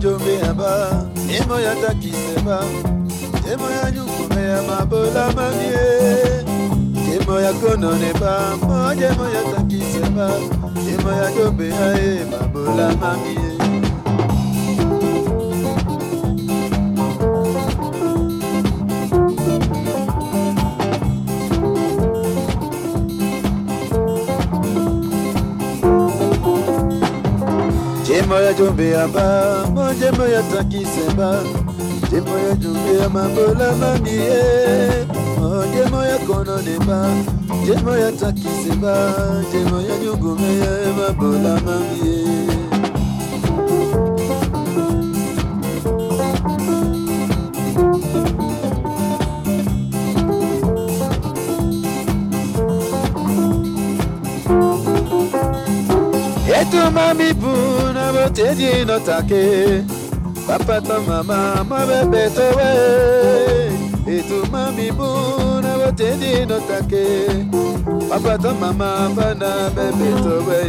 jombe yaba ya takiseba emo ya nyukume ya mabola mamie emo ya kononeba moja emo ya takiseba emo ya jombe ya mabola mamie jembo ya jombe ya ba mo jembo ya takisemba jembo ya jombe ya mabola mangi ye mo jembo ya kono neba. Jembo ya takisemba jembo ya nyungume ya mabola mangi ye. Mamie etuma mibuna botedi notake papa to mama mabebe towe etuma mibuna botedi notake papa to mama bana bebe towe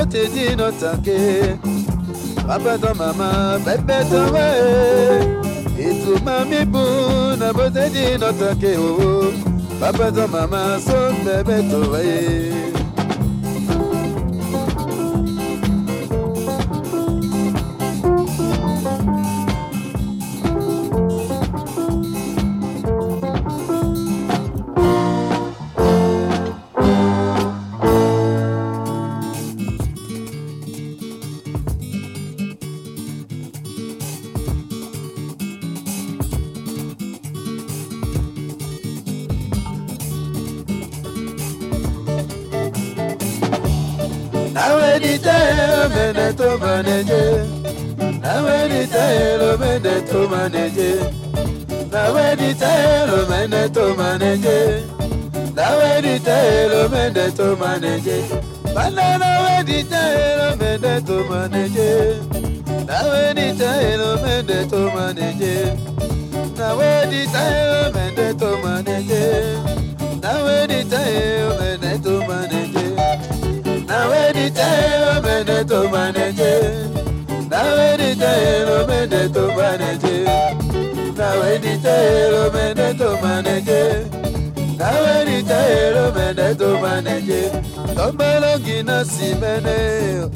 etuma mibuna botedi notake papa to mama bebe towe etuma mibuna botedi notake o papa to mama so bebe towe nawe ditaye mene to maneje lo mene to maneje lo mene to maneje lo mene to maneje bana nawe ditaye lo mene to maneje lo mene to maneje lo mene to maneje lo mene to maneje Time I'm in to Now any time I'm to manage Now any time to any time I'm in to manage Tombalongi na simene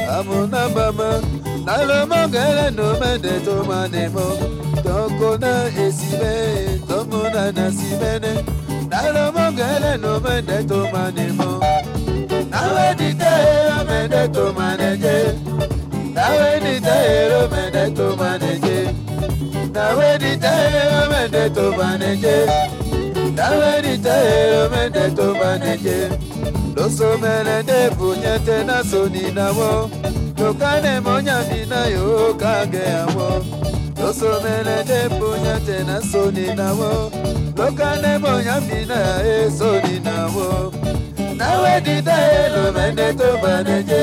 Amuna mama Nalo no mende to manemo Toko na esime Tomuna na simene Nalo no mende to manemo mende to maneje nawe ditaye mende to maneje nawe ditaye mende to maneje loso melende bunyete na soni nawo. Tokane monyami na yo kage awo loso melende bunyete na soni nawo. Lokane monyami na e soni nawo. Nawe ditaye lo mende to maneje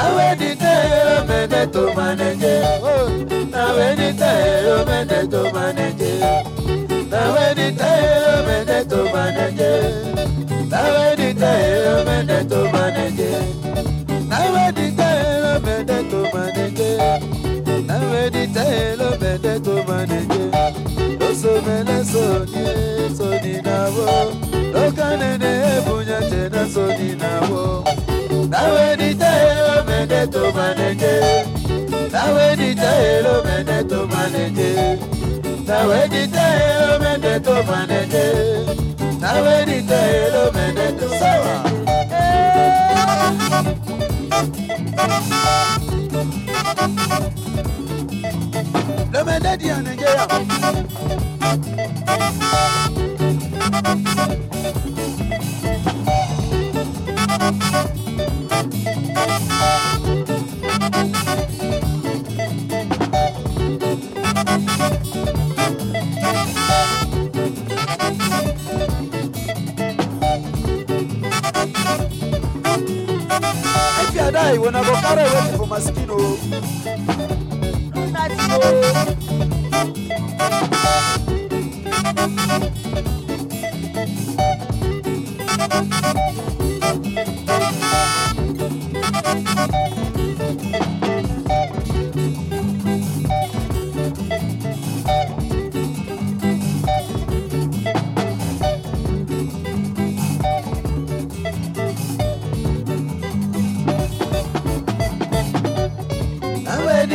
nawe mende to maneje maneje maneje maneje maneje maneje mende to maneje nawe ditaye lo mende to maneje nawe ditaye lo mende to maneje nawe ditaye lo mende to sawa lo mende di ya aipiadai wena kokara wete for masikino natio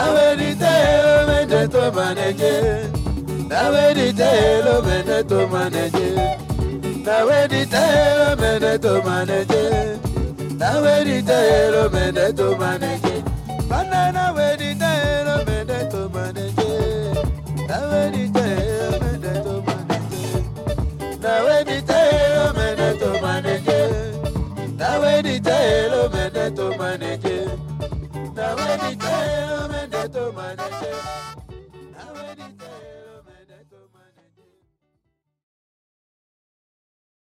verite lo mene to to manage. Na verite lo mene to mene to manage.